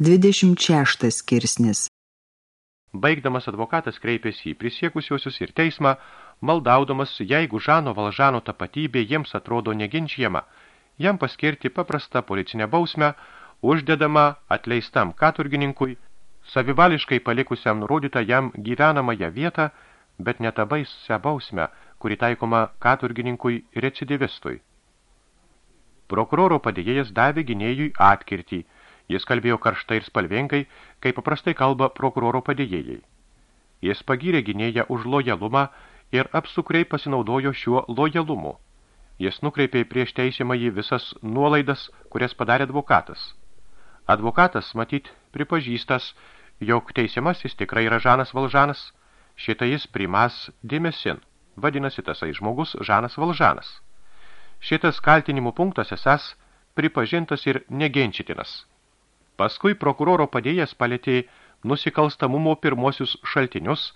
26 skirsnis Baigdamas advokatas kreipėsi į prisiekusiuosius ir teismą, maldaudamas, jeigu Žano Valžano tapatybė jiems atrodo neginčiama, jam paskirti paprastą policinę bausmę, uždedama atleistam katurgininkui, savivališkai palikusiam nurodytą jam gyvenamąją vietą, bet netabaisę bausmę, kuri taikoma katurgininkui recidivistui. Prokuroro padėjėjas davė gynėjui atkirtį – Jis kalbėjo karštai ir spalvingai, kaip paprastai kalba prokuroro padėjėjai. Jis pagyrė gynėją už lojalumą ir apsukriai pasinaudojo šiuo lojalumu. Jis nukreipė prieš teisiamą jį visas nuolaidas, kurias padarė advokatas. Advokatas, matyt, pripažįstas, jog teisiamasis tikrai yra Žanas Valžanas, šitą jis primas dėmesin, vadinasi tasai žmogus Žanas Valžanas. Šitas kaltinimų punktas esas pripažintas ir negenčytinas. Paskui prokuroro padėjęs palėtė nusikalstamumo pirmosius šaltinius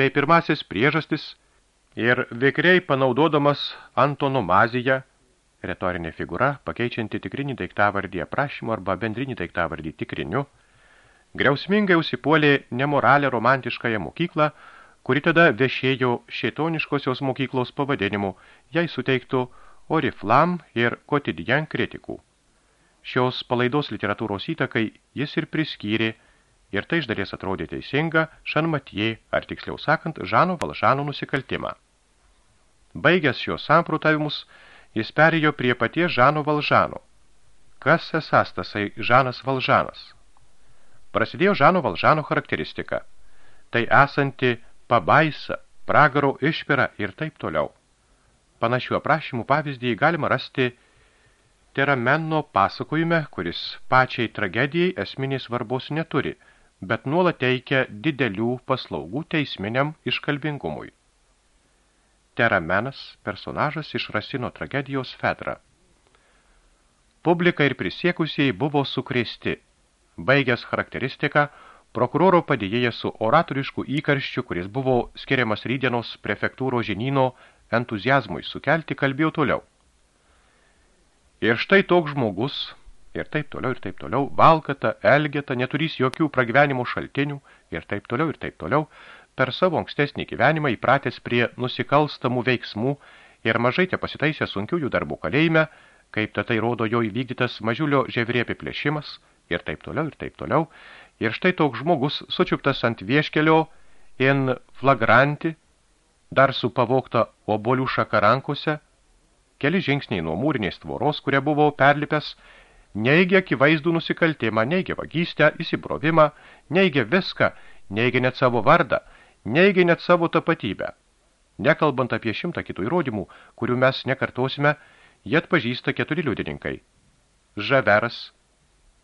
bei pirmasis priežastis ir vikriai panaudodamas antonomaziją, retorinė figūra, pakeičianti tikrinį daiktavardį aprašymu arba bendrinį daiktavardį tikriniu, griausmingai užsipuolė nemoralę romantiškąją mokyklą, kuri tada viešėjo šėtoniškosios mokyklos pavadinimu, jai suteiktų Oriflam ir Kotidian kritikų. Šios palaidos literatūros įtakai jis ir priskyrė, ir tai iš dalies atrodė teisinga, Šanmatie, ar tiksliau sakant, Žano Valžano nusikaltimą. Baigęs šios samprotavimus, jis perėjo prie paties Žano Valžano. Kas esas tasai Žanas Valžanas? Prasidėjo Žano Valžano charakteristika. Tai esanti pabaisa, pragaro išpira ir taip toliau. Panašių aprašymų pavyzdį galima rasti Terameno pasakojime, kuris pačiai tragedijai esminės svarbos neturi, bet nuolat teikia didelių paslaugų teisminiam iškalbingumui. Teramenas – personažas iš Rasino tragedijos Fedra. Publika ir prisiekusieji buvo sukrėsti. Baigęs charakteristiką, prokuroro padėjėja su oratorišku įkarščiu, kuris buvo skiriamas rydienos prefektūro žinino entuzijazmui sukelti, kalbėjo toliau. Ir štai toks žmogus, ir taip toliau, ir taip toliau, valkata, elgeta, neturys jokių pragyvenimo šaltinių, ir taip toliau, ir taip toliau, per savo ankstesnį gyvenimą įpratęs prie nusikalstamų veiksmų ir mažai te pasitaisė sunkiųjų darbų kalėjime, kaip tai rodo jo įvykdytas mažiulio ževrė apiplėšimas, ir taip toliau, ir taip toliau, ir štai toks žmogus sučiuptas ant vieškelio in flagranti, dar su pavokta obolių šaka rankose, keli žingsniai nuo mūrinės tvoros, kurie buvo perlipęs, neigia akivaizdų nusikaltimą, neigia vagystę, įsibrovimą, neigia viską, neigia net savo vardą, neigia net savo tapatybę. Nekalbant apie šimtą kitų įrodymų, kurių mes nekartosime, jie atpažįsta keturi liudininkai. Žaveras,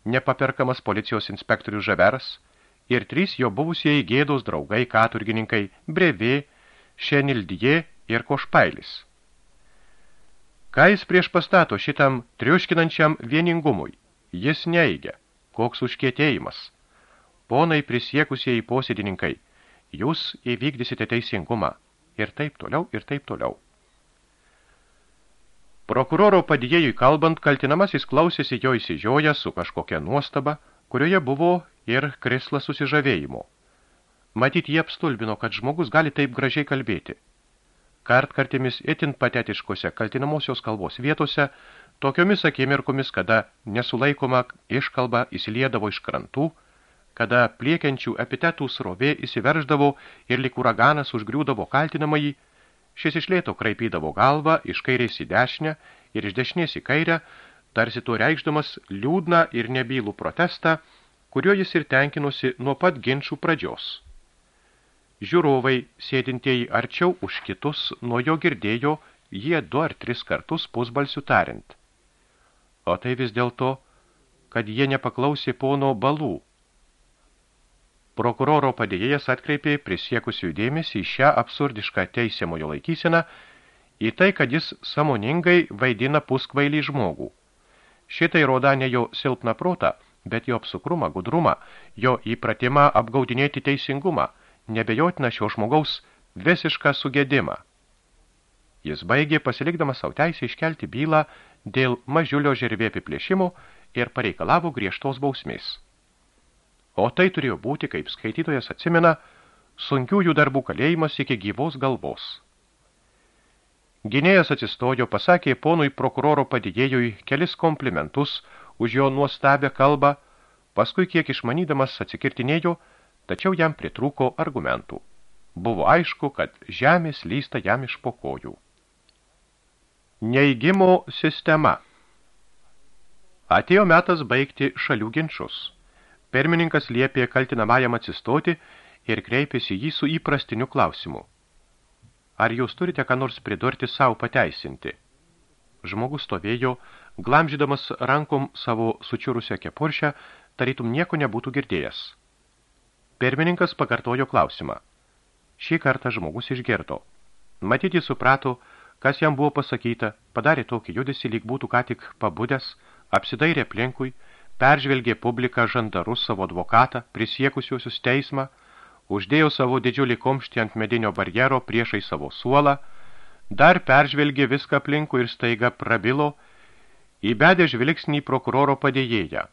nepaperkamas policijos inspektorius Žaveras ir trys jo buvusieji gėdos draugai katurgininkai Brevė, Šenildie ir Košpailis. Ką jis prieš pastato šitam triuškinančiam vieningumui? Jis neigia. Koks užkietėjimas? Ponai prisiekusieji posėdininkai, jūs įvykdysite teisingumą. Ir taip toliau, ir taip toliau. Prokuroro padėjėjui kalbant, kaltinamasis klausėsi jo įsižioję su kažkokia nuostaba, kurioje buvo ir krislas susižavėjimo. Matyt, jie apstulbino, kad žmogus gali taip gražiai kalbėti kartkartimis itin patetiškose kaltinamosios kalbos vietose, tokiomis akimirkomis, kada nesulaikoma iškalba įsiliedavo iš krantų, kada pliekiančių epitetų srovė įsiverždavo ir lik uraganas užgriūdavo kaltinamąjį, šis išlėto kraipydavo galvą iš kairės į dešinę ir iš dešinės į kairę, tarsi tuo reikšdamas liūdną ir nebylų protestą, kuriuo jis ir tenkinosi nuo pat ginčių pradžios. Žiūrovai, sėdintieji arčiau už kitus, nuo jo girdėjo jie du ar tris kartus pusbalsių tariant. O tai vis dėl to, kad jie nepaklausė pono balų. Prokuroro padėjėjas atkreipė prisiekusių dėmesį į šią absurdišką teisiamojo laikyseną, į tai, kad jis samoningai vaidina puskvailį žmogų. Šitai roda ne jo silpną protą, bet jo apsukrumą, gudrumą, jo įpratimą apgaudinėti teisingumą – nebejotina šio žmogaus visišką sugėdimą. Jis baigė pasilikdamas savo teisę iškelti bylą dėl mažiulio žervė apiplėšimų ir pareikalavo griežtos bausmės. O tai turėjo būti, kaip skaitytojas atsimena, sunkiųjų darbų kalėjimas iki gyvos galvos. Gynėjas atsistojo, pasakė ponui prokuroro padėjėjui kelis komplimentus už jo nuostabę kalbą, paskui kiek išmanydamas atsikirtinėjo, tačiau jam pritrūko argumentų. Buvo aišku, kad žemės lysta jam iš pokojų. Neigimo sistema Atėjo metas baigti šalių ginčius. Pirmininkas liepė kaltinamajam atsistoti ir kreipėsi jį su įprastiniu klausimu. Ar jūs turite ką nors pridurti savo pateisinti? Žmogus stovėjo, glamžydamas rankom savo sučiurusią kepuršę, tarytum nieko nebūtų girdėjęs. Pirmininkas pakartojo klausimą. Šį kartą žmogus išgirdo. Matyti suprato, kas jam buvo pasakyta, padarė tokį judesį, lyg būtų ką tik pabudęs, apsidairė aplinkui, peržvelgė publiką žandarus savo advokatą, prisiekusiuosius teismą, uždėjo savo didžiulį komštį ant medinio barjero priešai savo suolą, dar peržvelgė viską aplinkų ir staiga prabilo, įbedė žvilgsnį prokuroro padėjėją.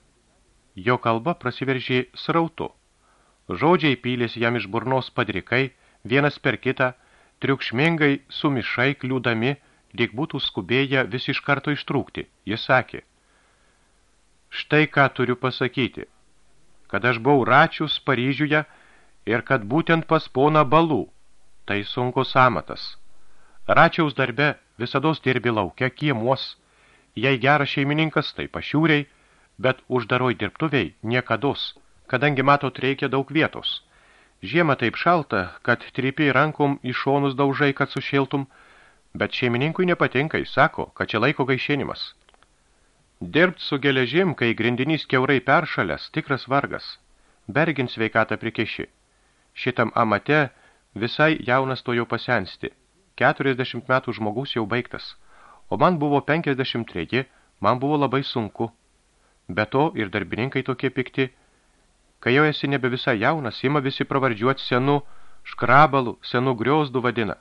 Jo kalba prasiveržė srautu. Žodžiai pylės jam iš burnos padrikai, vienas per kitą, triukšmingai sumišai kliūdami, lyg būtų skubėję vis iš karto ištrūkti. Jis sakė, štai ką turiu pasakyti, kad aš buvau račius Paryžiuje, ir kad būtent pas pona balų. Tai sunkus amatas. Račiaus darbe visados dirbi laukia kiemuos. Jei geras šeimininkas, tai pašiūriai, bet uždaroj dirbtuviai niekados, kadangi matot reikia daug vietos. Žiema taip šalta, kad tripiai rankom į šonus daužai, kad sušiltum, bet šeimininkui nepatinka, jis sako, kad čia laiko gaišinimas. Dirbt su geležim, kai grindinys keurai peršalęs, tikras vargas. Bergin sveikatą prikeši. Šitam amate visai jaunas to jau pasensti. 40 metų žmogus jau baigtas. O man buvo 53, man buvo labai sunku. Be to ir darbininkai tokie pikti. Kai jau esi nebe visai jaunas, ima visi pravardžiuoti senu škrabalų, senu griozdų vadina.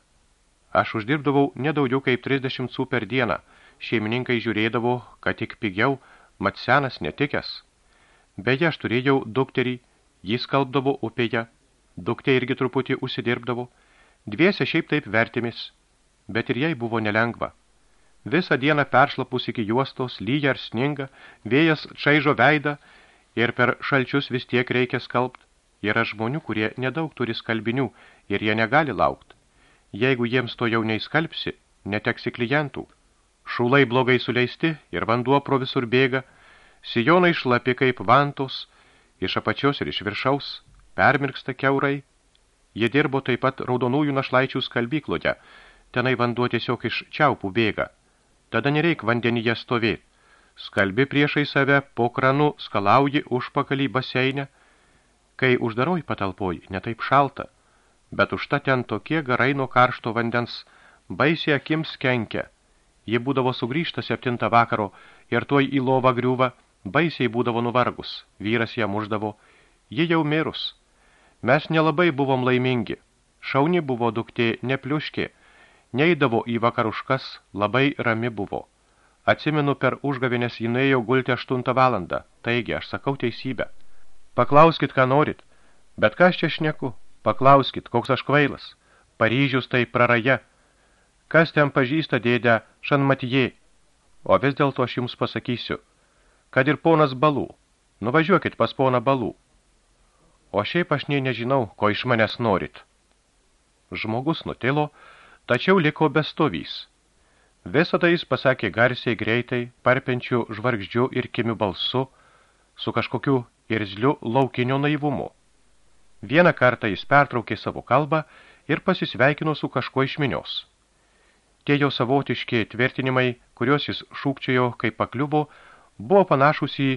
Aš uždirbdavau nedaugiau kaip 30 sų per dieną. Šeimininkai žiūrėdavo, kad tik pigiau, mat senas netikęs. Beje, aš turėjau dukterį, jis kalbdavo upėje, Duktė irgi truputį užsidirbdavo, dviese šiaip taip vertimis, bet ir jai buvo nelengva. Visą dieną peršlapus iki juostos, lyja ar sninga, vėjas čaižo veidą ir per šalčius vis tiek reikia skalbt. Yra žmonių, kurie nedaug turi skalbinių ir jie negali laukt. Jeigu jiems to jau neįskalbsi, neteksi klientų. Šulai blogai suleisti ir vanduo pro visur bėga, sijonai šlapi kaip vantos, iš apačios ir iš viršaus, permirksta keurai. Jie dirbo taip pat raudonųjų našlaičių skalbykloje, tenai vanduo tiesiog iš čiaupų bėga. Tada nereik vandenyje stovėti. Skalbi priešai save, po kranu skalauji užpakalį baseinę, kai uždaroj patalpoj netaip šalta, bet užta ten tokie garai nuo karšto vandens baisiai akims kenkia. Ji būdavo sugrįžta septintą vakaro ir tuoj į lovą griūva, baisiai būdavo nuvargus, vyras ją muždavo, ji jau mirus. Mes nelabai buvom laimingi. Šauni buvo duktė nepliuškė, neįdavo į vakaruškas, labai rami buvo. Atsimenu, per užgavinės jinėjo gulti 8 valandą, taigi aš sakau teisybę. Paklauskit, ką norit, bet ką aš čia šneku, paklauskit, koks aš kvailas. Paryžius tai praraja. Kas ten pažįsta dėdę Šanmatijė? O vis dėlto aš jums pasakysiu, kad ir ponas Balų. Nuvažiuokit pas poną Balų. O šiaip aš nei nežinau, ko iš manęs norit. Žmogus nutilo, tačiau liko bestovys. Visą tai jis pasakė garsiai greitai, parpenčių žvargždžių ir kimių balsu, su kažkokiu irzliu laukinio naivumu. Vieną kartą jis pertraukė savo kalbą ir pasisveikino su kažkuo iš minios. Tie jo savotiški tvirtinimai, kuriuos jis šūkčiojo, kaip pakliuvo, buvo panašus į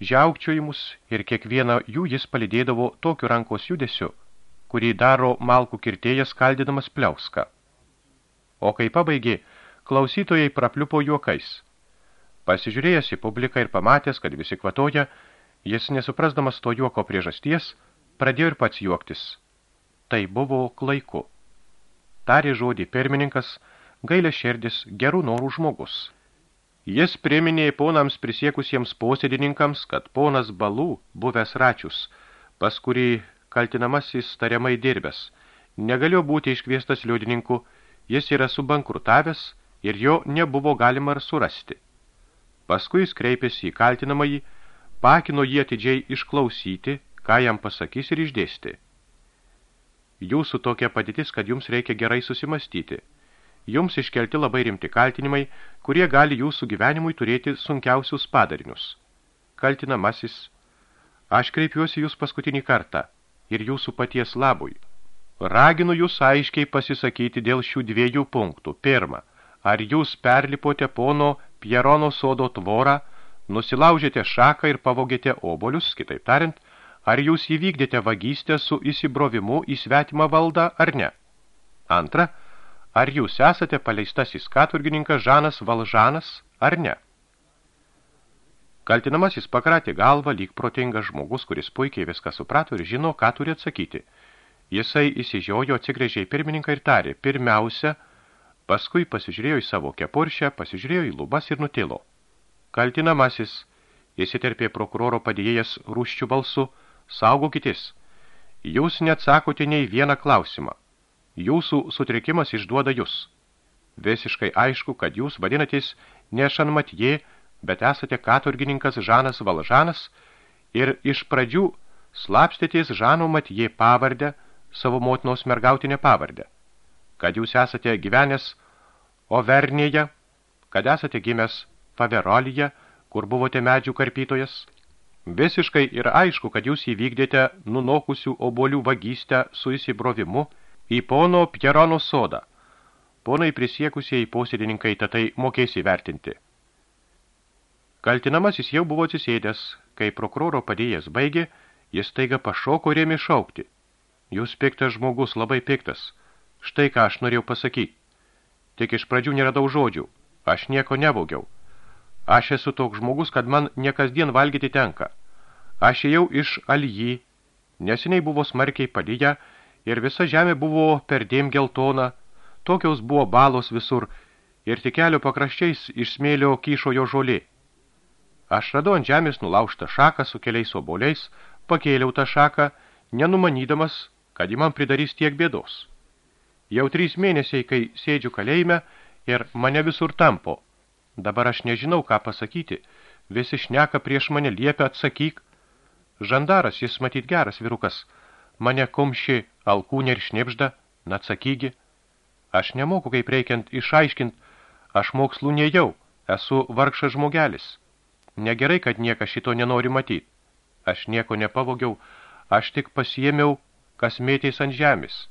žiaukčiojimus ir kiekvieną jų jis palidėdavo tokiu rankos judesiu, kurį daro malkų kirtėjas skaldydamas pliauską. O kai pabaigė, klausytojai prapliupo juokais. Pasižiūrėjęs į publiką ir pamatęs, kad visi kvatoja, jis nesuprasdamas to juoko priežasties, pradėjo ir pats juoktis. Tai buvo klaiku. Tarė žodį pirmininkas, gailė šerdis gerų norų žmogus. Jis priminė ponams prisiekusiems posėdininkams, kad ponas Balų, buvęs račius, pas kurį kaltinamasis tariamai dirbęs, negalėjo būti iškviestas liudininku, jis yra subankrutavęs ir jo nebuvo galima ir surasti. Paskui jis kreipėsi į kaltinamąjį, pakino jį atidžiai išklausyti, ką jam pasakys ir išdėsti. Jūsų tokia padėtis, kad jums reikia gerai susimastyti. Jums iškelti labai rimti kaltinimai, kurie gali jūsų gyvenimui turėti sunkiausius padarinius. Kaltinamasis, aš kreipiuosi jūs paskutinį kartą ir jūsų paties labui. Raginu jūs aiškiai pasisakyti dėl šių dviejų punktų. Pirma, ar jūs perlipote pono Pierono sodo tvorą, nusilaužėte šaką ir pavogėte obolius, kitaip tariant, ar jūs įvykdėte vagystę su įsibrovimu į svetimą valdą ar ne. Antra, ar jūs esate paleistasis katurgininkas Žanas Valžanas ar ne. Kaltinamasis pakratė galvą lyg protingas žmogus, kuris puikiai viską suprato ir žino, ką turi atsakyti – Jisai įsižiojo, atsigrėžė į pirmininką ir tarė, pirmiausia, paskui pasižiūrėjo į savo kepuršę, pasižiūrėjo į lubas ir nutilo. Kaltinamasis, įsiterpė prokuroro padėjėjas rūščių balsu, saugokitis. Jūs neatsakote nei vieną klausimą. Jūsų sutrikimas išduoda jūs. Visiškai aišku, kad jūs vadinatės ne Šanmatjė, bet esate katurgininkas Žanas Valžanas ir iš pradžių slapstėtės Žano Matjė pavardę, savo motinos mergautinę pavardę, kad jūs esate gyvenęs Overnėje, kad esate gimęs Faverolyje, kur buvote medžių karpytojas. Visiškai ir aišku, kad jūs įvykdėte nunokusių obolių vagystę su įsibrovimu į pono Pjerono sodą. Ponai prisiekusieji posėdininkai tatai mokės įvertinti. Kaltinamasis jau buvo atsisėdęs, kai prokuroro padėjęs baigė, jis taiga pašoko ir ėmė šaukti – Jūs piktas žmogus, labai piktas. Štai ką aš norėjau pasakyti. Tik iš pradžių neradau žodžių. Aš nieko nevaugiau. Aš esu toks žmogus, kad man niekasdien valgyti tenka. Aš ėjau iš alijį, neseniai buvo smarkiai palyja ir visa žemė buvo perdėm geltona, tokios buvo balos visur ir tik kelio pakraščiais iš smėlio kyšo jo žolė. Aš radau ant žemės nulaužtą šaką su keliais oboliais, pakėliau tą šaką, nenumanydamas, kad ji man pridarys tiek bėdos. Jau trys mėnesiai, kai sėdžiu kalėjime ir mane visur tampo. Dabar aš nežinau, ką pasakyti. Visi šneka prieš mane liepia atsakyk. Žandaras, jis matyt geras virukas. Mane kumši alkūnė ir šnipžda, atsakygi. Aš nemoku, kaip reikiant išaiškint, aš mokslų nejau, esu vargšas žmogelis. Negerai, kad niekas šito nenori matyti. Aš nieko nepavogiau, aš tik pasiėmiau kas mėtės ant žemės.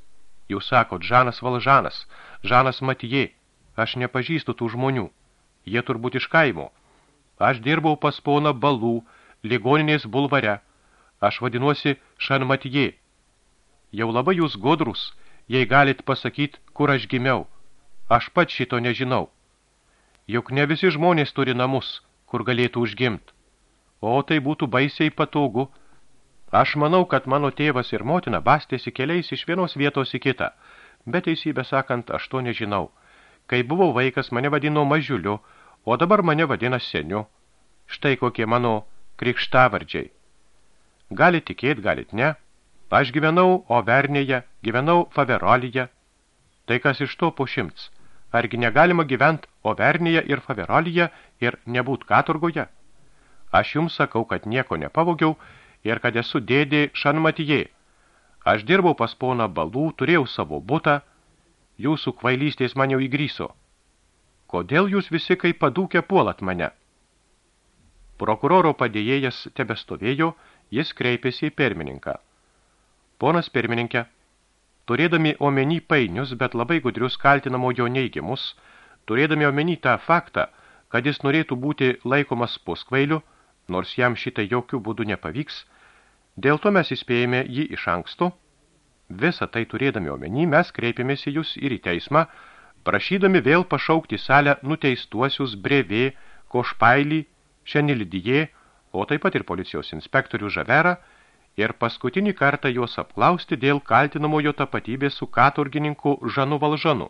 Jūs sakot, Žanas Valžanas, Žanas Matijė, aš nepažįstu tų žmonių, jie turbūt iš kaimo. Aš dirbau pas poną Balų, ligoninės bulvare, aš vadinuosi Šan Matijė. Jau labai jūs godrus, jei galit pasakyt, kur aš gimiau. Aš pat šito nežinau. Juk ne visi žmonės turi namus, kur galėtų užgimt. O tai būtų baisiai patogu, Aš manau, kad mano tėvas ir motina bastėsi keliais iš vienos vietos į kitą, bet teisybę sakant, aš to nežinau. Kai buvau vaikas, mane vadino mažiuliu, o dabar mane vadina seniu. Štai kokie mano krikštavardžiai. Galit tikėt, galit ne. Aš gyvenau Overnėje, gyvenau Faverolyje. Tai kas iš to po šimts? Argi negalima gyvent Overnėje ir Faverolyje ir nebūt katurgoje? Aš jums sakau, kad nieko nepavogiau, ir kad esu dėdė Šanmatijė. Aš dirbau pas poną balų, turėjau savo butą, jūsų kvailystės man jau įgryso. Kodėl jūs visi kaip padūkę puolat mane? Prokuroro padėjėjas tebestovėjo, jis kreipėsi į pirmininką. Ponas pirmininkė, turėdami omeny painius, bet labai gudrius kaltinamojo neigimus, turėdami omeny tą faktą, kad jis norėtų būti laikomas puskvailiu, nors jam šitai jokių būdų nepavyks, dėl to mes įspėjame jį iš anksto. Visą tai turėdami omeny, mes kreipėmės į jūs ir į teismą, prašydami vėl pašaukti salę nuteistuosius brevė, košpailį, šenilidijė, o taip pat ir policijos inspektorių žaverą, ir paskutinį kartą juos apklausti dėl kaltinamojo tapatybės su katurgininku Žanu Valžanu.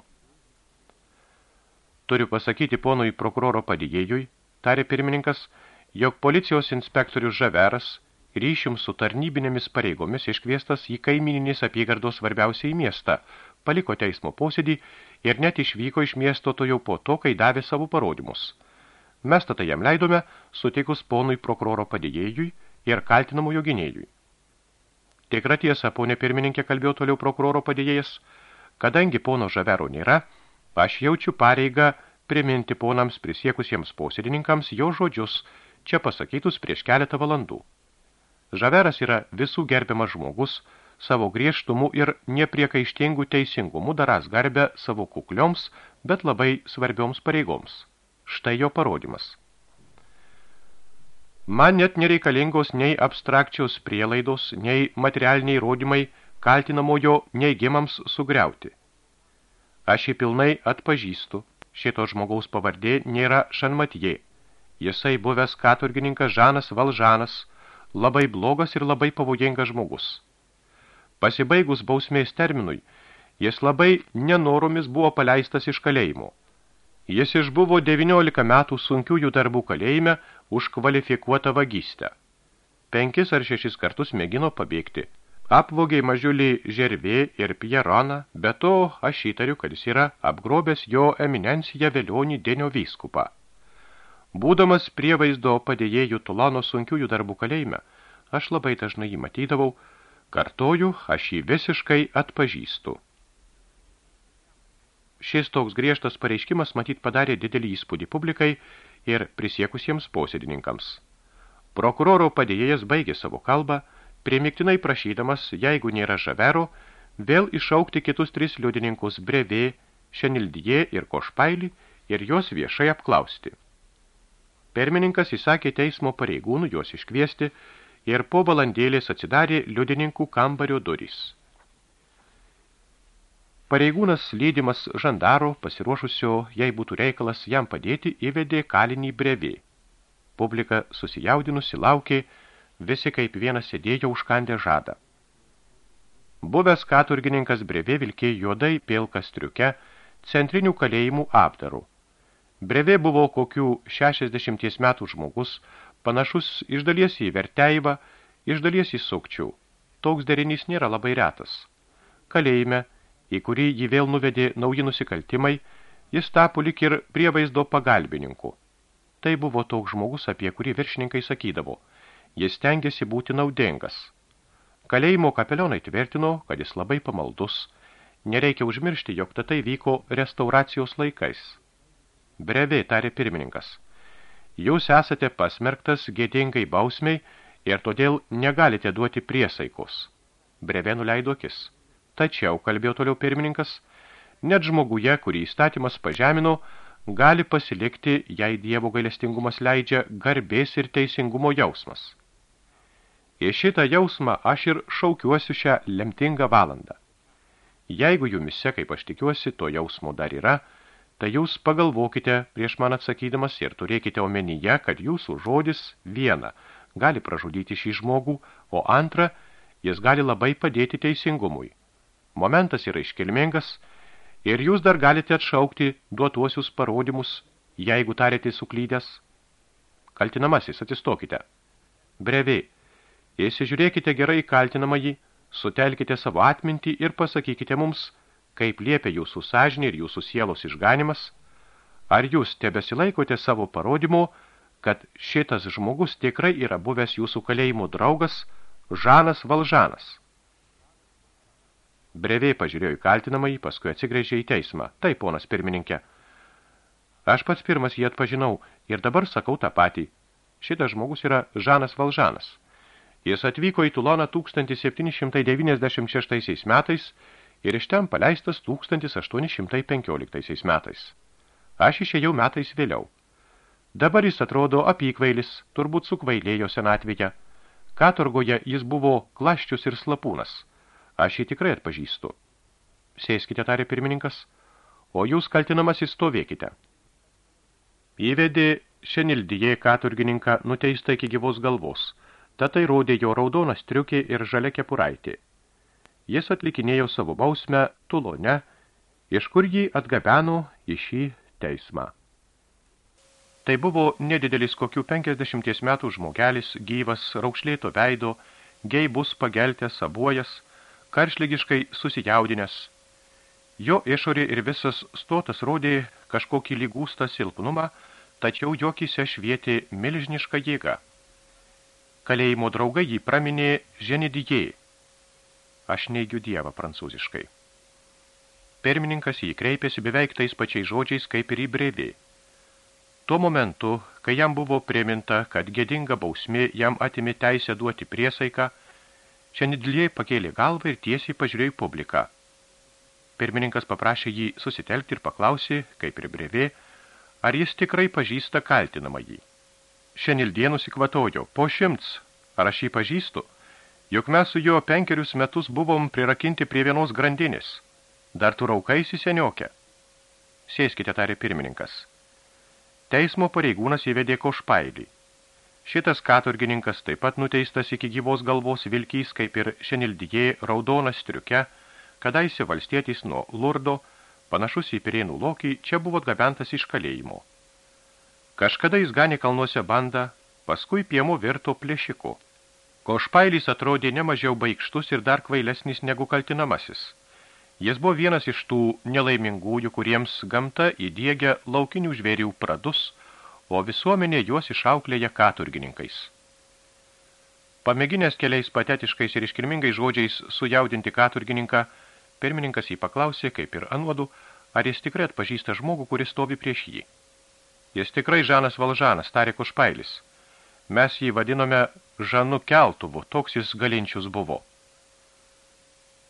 Turiu pasakyti ponui prokuroro padėjėjui, tarė pirmininkas, jog policijos inspektorius Žaveras ryšim su tarnybinėmis pareigomis iškviestas į kaimininės apygardos svarbiausiai miestą, paliko teismo posėdį ir net išvyko iš miesto to jau po to, kai davė savo parodymus. Mes tada jam leidome, sutikus ponui prokuroro padėjėjui ir kaltinamojo gynėjui. Tikra tiesa, ponė pirmininkė, kalbėjo toliau prokuroro padėjėjas, kadangi pono Žavero nėra, aš jaučiu pareigą priminti ponams prisiekusiems posėdininkams jo žodžius, čia pasakytus prieš keletą valandų. Žaveras yra visų gerbiamas žmogus, savo griežtumu ir nepriekaištingų teisingumų daras garbę savo kuklioms, bet labai svarbioms pareigoms. Štai jo parodymas. Man net nereikalingos nei abstrakčios prielaidos, nei materialiniai įrodymai kaltinamojo neigimams sugriauti. Aš jį pilnai atpažįstu, šito žmogaus pavardė nėra Šanmatijė. Jisai buvęs katurgininkas Žanas Valžanas, labai blogas ir labai pavojingas žmogus. Pasibaigus bausmės terminui, jis labai nenoromis buvo paleistas iš kalėjimo. Jis išbuvo 19 metų sunkiųjų darbų kalėjime už kvalifikuotą vagystę. Penkis ar šešis kartus mėgino pabėgti. Apvogiai mažiulį Žervė ir Pieroną, bet to aš įtariu, kad jis yra apgrobęs jo eminenciją Velionį Denio vyskupą. Būdamas prie vaizdo padėjėjų Tulano sunkiųjų darbų kalėjime, aš labai dažnai jį matydavau, kartoju, aš jį visiškai atpažįstu. Šis toks griežtas pareiškimas matyt padarė didelį įspūdį publikai ir prisiekusiems posėdininkams. Prokuroro padėjėjas baigė savo kalbą, primiktinai prašydamas, jeigu nėra žavero, vėl išaukti kitus tris liudininkus Brevė, Šenildie ir Košpailį ir juos viešai apklausti. Pirmininkas įsakė teismo pareigūnų juos iškviesti ir po valandėlės atsidarė liudininkų kambario durys. Pareigūnas lydimas žandaro, pasiruošusio, jei būtų reikalas jam padėti, įvedė kalinį brevį. Publika susijaudinusi laukė, visi kaip vienas sėdėjo užkandę žadą. Buvęs katurgininkas brevė vilkėjo juodai pilkas triuke, centrinių kalėjimų apdarų. Brevė buvo kokių 60 metų žmogus, panašus iš dalies į verteivą, iš dalies į sukčių. Toks derinys nėra labai retas. Kalėjime, į kurį jį vėl nuvedė nauji nusikaltimai, jis tapo lik ir prievaizdo pagalbininku. Tai buvo toks žmogus, apie kurį viršininkai sakydavo. Jis tengiasi būti naudingas. Kalėjimo kapelionai tvirtino, kad jis labai pamaldus. Nereikia užmiršti, jog tai vyko restauracijos laikais. Brevė, tarė pirmininkas, jūs esate pasmerktas gėdingai bausmiai ir todėl negalite duoti priesaikos. Brevė nuleido akis. Tačiau, kalbėjo toliau pirmininkas, net žmoguje, kurį įstatymas pažemino, gali pasilikti, jei dievo gailestingumas leidžia garbės ir teisingumo jausmas. Į šitą jausmą aš ir šaukiuosi šią lemtingą valandą. Jeigu jumise, kaip aš tikiuosi, to jausmo dar yra, tai jūs pagalvokite prieš man atsakydamas ir turėkite omenyje, kad jūsų žodis viena gali pražudyti šį žmogų, o antra, jis gali labai padėti teisingumui. Momentas yra iškilmingas ir jūs dar galite atšaukti duotuosius parodymus, jeigu tarėte suklydęs. Kaltinamasis, atsistokite. Breviai, įsižiūrėkite gerai kaltinamąjį, sutelkite savo atmintį ir pasakykite mums, kaip liepia jūsų sąžinė ir jūsų sielos išganimas, ar jūs tebesilaikote savo parodymo, kad šitas žmogus tikrai yra buvęs jūsų kalėjimo draugas Žanas Valžanas. Breviai pažiūrėjo į kaltinamąjį, paskui atsigrėžė į teismą. Tai, ponas pirmininkė. Aš pats pirmas jį atpažinau ir dabar sakau tą patį. Šitas žmogus yra Žanas Valžanas. Jis atvyko į Tuloną 1796 metais ir iš ten paleistas 1815 metais. Aš išėjau metais vėliau. Dabar jis atrodo apykvailis, turbūt sukvailėjo senatvėje. Katorgoje jis buvo klaščius ir slapūnas. Aš jį tikrai atpažįstu. Sėskite, tarė pirmininkas, o jūs kaltinamasis stovėkite. Įvedė Šenildijė katurgininką nuteistą iki gyvos galvos. Tatai rodė jo raudonas triukė ir žalia kepuraitė jis atlikinėjo savo bausmę Tulone, iš kur jį atgabeno į šį teismą. Tai buvo nedidelis kokių 50 metų žmogelis, gyvas, raukšlėto veido, gei bus pageltęs, abuojas, karšlygiškai susijaudinęs. Jo išorė ir visas stotas rodė kažkokį lygūstą silpnumą, tačiau jokise švietė milžinišką jėgą. Kalėjimo draugai jį praminė Ženidijė. Aš neigiu dievą prancūziškai. Pirmininkas jį kreipėsi beveik tais pačiais žodžiais, kaip ir į brevį. Tuo momentu, kai jam buvo priminta, kad gėdinga bausmė jam atimė teisę duoti priesaiką, Ženidijė pakėlė galvą ir tiesiai pažiūrėjo publiką. Pirmininkas paprašė jį susitelkti ir paklausė, kaip ir brevė, ar jis tikrai pažįsta kaltinamą jį. Šenildie nusikvatojo, po šimts, ar aš jį pažįstu, juk mes su juo penkerius metus buvom prirakinti prie vienos grandinės. Dar tu raukaisi seniokę. Sėskite, tarė pirmininkas. Teismo pareigūnas įvedė košpailį. Šitas katurgininkas taip pat nuteistas iki gyvos galvos vilkys, kaip ir šenildijė raudonas striuke, kadaise valstietis nuo Lurdo, panašus į Pirėnų lokį, čia buvo atgabentas iš kalėjimo. Kažkada jis ganė kalnuose bandą, paskui piemo virto plėšiku. Košpailis atrodė nemažiau baigštus ir dar kvailesnis negu kaltinamasis. Jis buvo vienas iš tų nelaimingųjų, kuriems gamta įdiegia laukinių žvėrių pradus, o visuomenė juos išauklėja katurgininkais. Pamėginęs keliais patetiškais ir iškilmingais žodžiais sujaudinti katurgininką, Pirmininkas jį paklausė, kaip ir anuodu, ar jis tikrai atpažįsta žmogų, kuris stovi prieš jį. Jis tikrai Žanas Valžanas, tarė Kušpailis. Mes jį vadinome Žanu Keltuvu, toks jis galinčius buvo.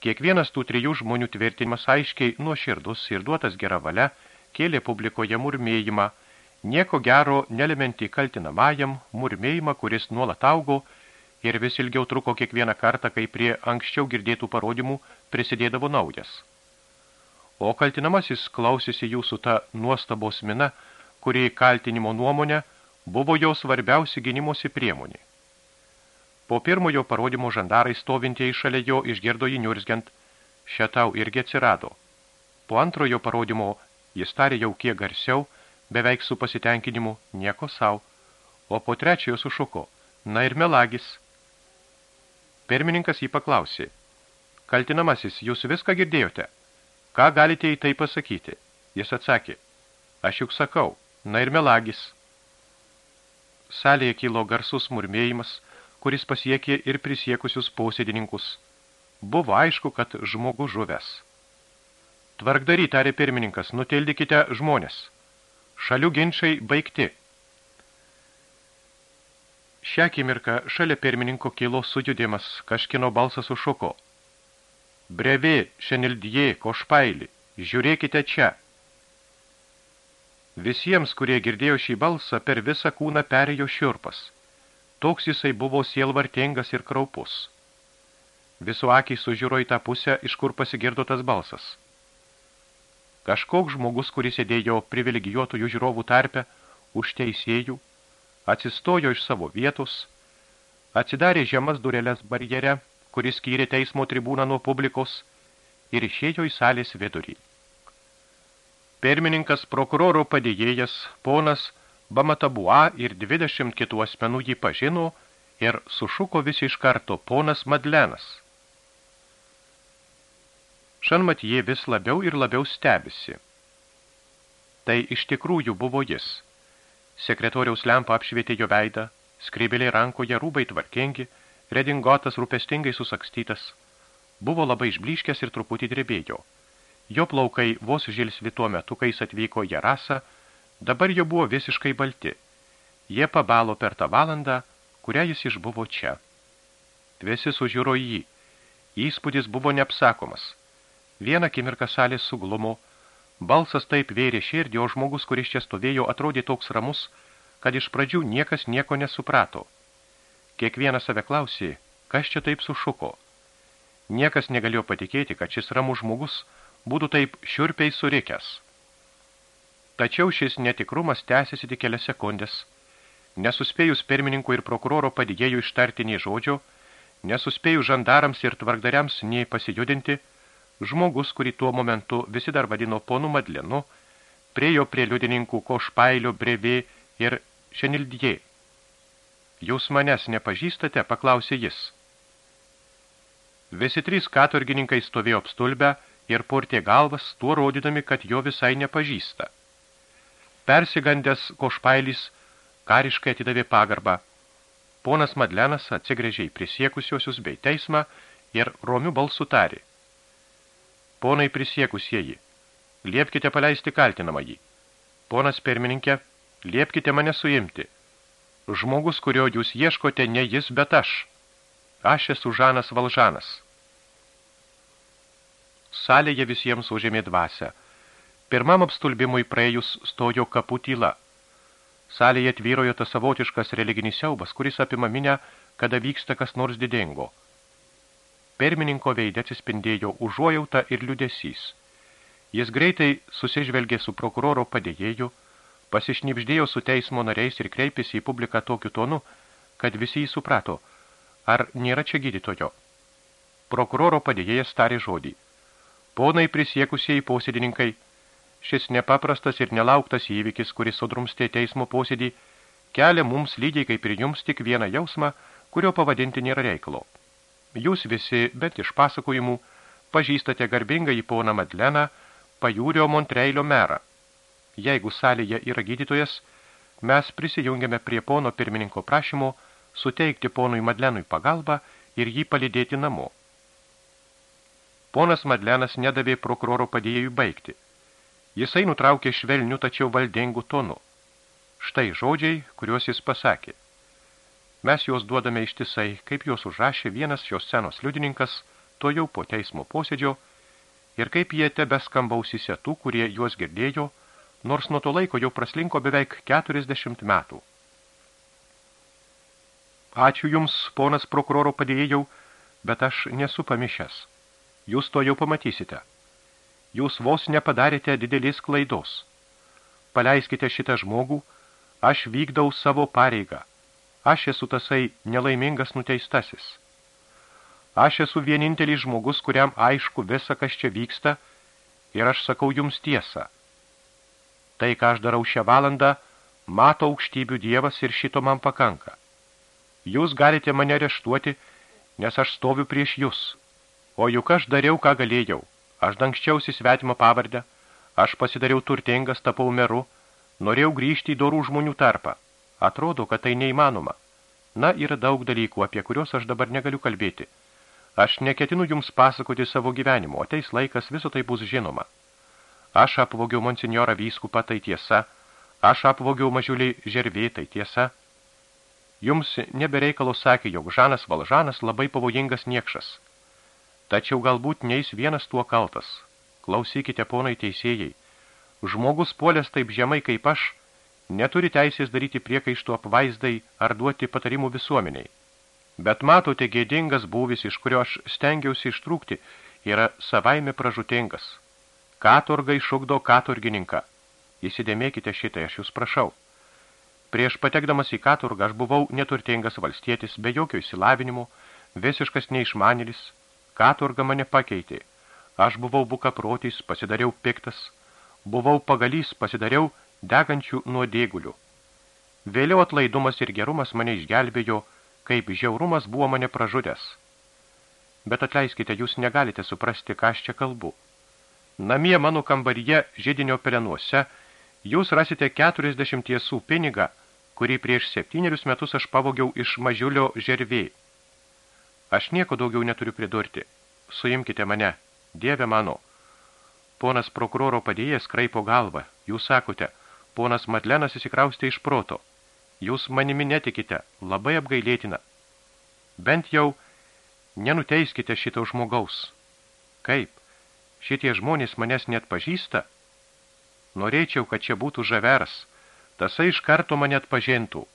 Kiekvienas tų trijų žmonių tvirtinimas aiškiai nuoširdus ir duotas gera valia kėlė publikoje murmėjimą, nieko gero nelementi kaltinamajam, murmėjimą, kuris nuolat augo ir vis ilgiau truko kiekvieną kartą, kai prie anksčiau girdėtų parodymų prisidėdavo naujas. O kaltinamasis klausėsi jūsų tą nuostabos mina, kuri kaltinimo nuomonė buvo jo svarbiausi gynimosi priemonė. Po pirmojo parodymo žandarai stovintieji šalia jo išgirdo jį niurzgiant, šetau irgi atsirado. Po antrojo parodymo jis tarė jau kiek garsiau, beveik su pasitenkinimu, nieko sau, o po trečiojo sušuko, na ir melagis – Pirmininkas jį paklausė. Kaltinamasis, jūs viską girdėjote? Ką galite į tai pasakyti? Jis atsakė. Aš juk sakau, na ir melagis. Salėje kilo garsus murmėjimas, kuris pasiekė ir prisiekusius posėdininkus. Buvo aišku, kad žmogus žuvęs. Tvarkdary, tarė pirmininkas, nutildykite žmonės. Šalių ginčiai baigti. Šią akimirką šalia pirmininko kilo sujudimas, kažkino balsas sušuko. Brevė, šenildie, košpaili, žiūrėkite čia. Visiems, kurie girdėjo šį balsą, per visą kūną perėjo šiurpas. Toks jisai buvo sielvartingas ir kraupus. Visų akiai sužiūro į tą pusę, iš kur pasigirdo tas balsas. Kažkoks žmogus, kuris sėdėjo privilegijuotojų žiūrovų tarpe, už teisėjų, atsistojo iš savo vietos, atsidarė žemas dureles barjere, kuris skyrė teismo tribūną nuo publikos ir išėjo į salės vidurį. Pirmininkas prokuroro padėjėjas, ponas Bamatabua ir dvidešimt kitų asmenų jį pažino ir sušuko visi iš karto ponas Madlenas. Šanmatie vis labiau ir labiau stebisi. Tai iš tikrųjų buvo jis – Sekretoriaus lempa apšvietė jo veidą, skrybėlė rankoje rūbai tvarkingi, redingotas rūpestingai susakstytas. Buvo labai išbliškęs ir truputį drebėjo. Jo plaukai vos žilsvi tuo metu, kai jis atvyko į rasą, dabar jo buvo visiškai balti. Jie pabalo per tą valandą, kurią jis išbuvo čia. Visi sužiūro jį. Įspūdis buvo neapsakomas. Vieną akimirką salės suglumo, Balsas taip vėrė širdį, o žmogus, kuris čia stovėjo, atrodė toks ramus, kad iš pradžių niekas nieko nesuprato. Kiekvienas save klausė, kas čia taip sušuko. Niekas negalėjo patikėti, kad šis ramus žmogus būtų taip šiurpiai surikęs. Tačiau šis netikrumas tęsiasi tik kelias sekundės. Nesuspėjus pirmininkų ir prokuroro padėjėjų ištarti nei žodžio, nesuspėjus žandarams ir tvarkdariams nei pasijudinti, Žmogus, kurį tuo momentu visi dar vadino ponu Madlenu, priejo prie liudininkų košpailio brevė ir Šenildie. Jūs manęs nepažįstate, paklausė jis. Visi trys katurgininkai stovėjo apstulbę ir purtė galvas, tuo rodydami, kad jo visai nepažįsta. Persigandęs košpailis kariškai atidavė pagarbą. Ponas Madlenas atsigrėžė į prisiekusiosius bei teismą ir romių balsų tarė. Ponai prisiekusieji, liepkite paleisti kaltinamąjį. Ponas pirmininkė, liepkite mane suimti. Žmogus, kurio jūs ieškote, ne jis, bet aš. Aš esu Žanas Valžanas. Salėje visiems užėmė dvasę. Pirmam apstulbimui praėjus stojo kapų tyla. Salėje tvyrojo tas savotiškas religinis siaubas, kuris apima minę, kada vyksta kas nors didingo. Pirmininko veidė atsispindėjo užuojauta ir liudesys. Jis greitai susižvelgė su prokuroro padėjėju, pasišnipždėjo su teismo nariais ir kreipėsi į publiką tokiu tonu, kad visi jį suprato, ar nėra čia gydytojo. Prokuroro padėjėjas tarė žodį. Ponai prisiekusieji posėdininkai – Šis nepaprastas ir nelauktas įvykis, kuris sudrumstė teismo posėdį, kelia mums lygiai kaip ir jums tik vieną jausmą, kurio pavadinti nėra reikalo. Jūs visi, bet iš pasakojimų, pažįstate garbingą į poną Madleną, pajūrio Montreilio merą. Jeigu salėje yra gydytojas, mes prisijungiame prie pono pirmininko prašymo suteikti ponui Madlenui pagalbą ir jį palidėti namo. Ponas Madlenas nedavė prokuroro padėjėjui baigti – Jisai nutraukė švelnių, tačiau valdingų tonų. Štai žodžiai, kuriuos jis pasakė. Mes juos duodame ištisai, kaip juos užrašė vienas šios scenos liudininkas, to jau po teismo posėdžio, ir kaip jie tebeskamba ausise tų, kurie juos girdėjo, nors nuo to laiko jau praslinko beveik 40 metų. Ačiū Jums, ponas prokuroro padėjėjau, bet aš nesu pamišęs. Jūs to jau pamatysite jūs vos nepadarėte didelės klaidos. Paleiskite šitą žmogų, aš vykdau savo pareigą. Aš esu tasai nelaimingas nuteistasis. Aš esu vienintelis žmogus, kuriam aišku visa, kas čia vyksta, ir aš sakau jums tiesą. Tai, ką aš darau šią valandą, mato aukštybių dievas ir šito man pakanka. Jūs galite mane reštuoti, nes aš stoviu prieš jūs, o juk aš dariau, ką galėjau. Aš dangščiausi svetimą pavardę, aš pasidariau turtingas, tapau meru, norėjau grįžti į dorų žmonių tarpą. Atrodo, kad tai neįmanoma. Na, yra daug dalykų, apie kuriuos aš dabar negaliu kalbėti. Aš neketinu jums pasakoti savo gyvenimo, o teis laikas viso tai bus žinoma. Aš apvogiau monsinjorą vyskupą, tai tiesa. Aš apvogiau mažiulį žervė, tai tiesa. Jums nebereikalo sakė, jog Žanas Valžanas labai pavojingas niekšas. Tačiau galbūt neis vienas tuo kaltas. Klausykite, ponai teisėjai. Žmogus puolęs taip žemai kaip aš, neturi teisės daryti priekaištų apvaizdai ar duoti patarimų visuomeniai. Bet matote, gėdingas būvis, iš kurio aš stengiausi ištrūkti, yra savaime pražutingas. Katorgai šukdo katurgininką. Įsidėmėkite šitai, aš jūs prašau. Prieš patekdamas į katurgą aš buvau neturtingas valstietis, be jokio įsilavinimo, visiškas neišmanelis, Katurga mane pakeitė. Aš buvau bukaprotis, pasidariau piktas, buvau pagalys, pasidariau degančių nuodėgulių. Vėliau atlaidumas ir gerumas mane išgelbėjo, kaip žiaurumas buvo mane pražudęs. Bet atleiskite, jūs negalite suprasti, ką aš čia kalbu. Namie mano kambaryje žydinio pelenuose jūs rasite 40 tiesų pinigą, kurį prieš septynerius metus aš pavogiau iš mažiulio žervėjai. Aš nieko daugiau neturiu pridurti. Suimkite mane, dieve mano. Ponas prokuroro padėjęs kraipo galvą. Jūs sakote, ponas Madlenas įsikraustė iš proto. Jūs manimi netikite, labai apgailėtina. Bent jau nenuteiskite šito žmogaus. Kaip? Šitie žmonės manęs net pažįsta? Norėčiau, kad čia būtų žaveras. Tasai iš karto mane atpažintų.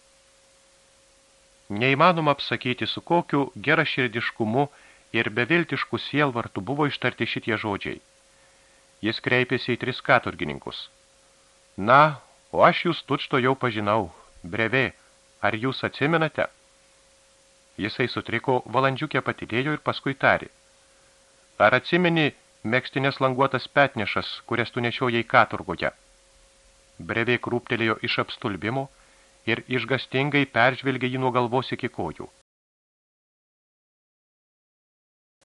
Neįmanoma apsakyti, su kokiu geraširdiškumu ir beviltišku sielvartu buvo ištarti šitie žodžiai. Jis kreipėsi į tris katurgininkus. Na, o aš jūs tučto jau pažinau. Brevė, ar jūs atsimenate? Jisai sutriko, valandžiukė patidėjo ir paskui tari. Ar atsimeni mėgstinės languotas petnešas, kurias tu nešiojai katurgoje? Brevė krūptelėjo iš apstulbimo ir išgastingai peržvelgė jį nuo galvos iki kojų.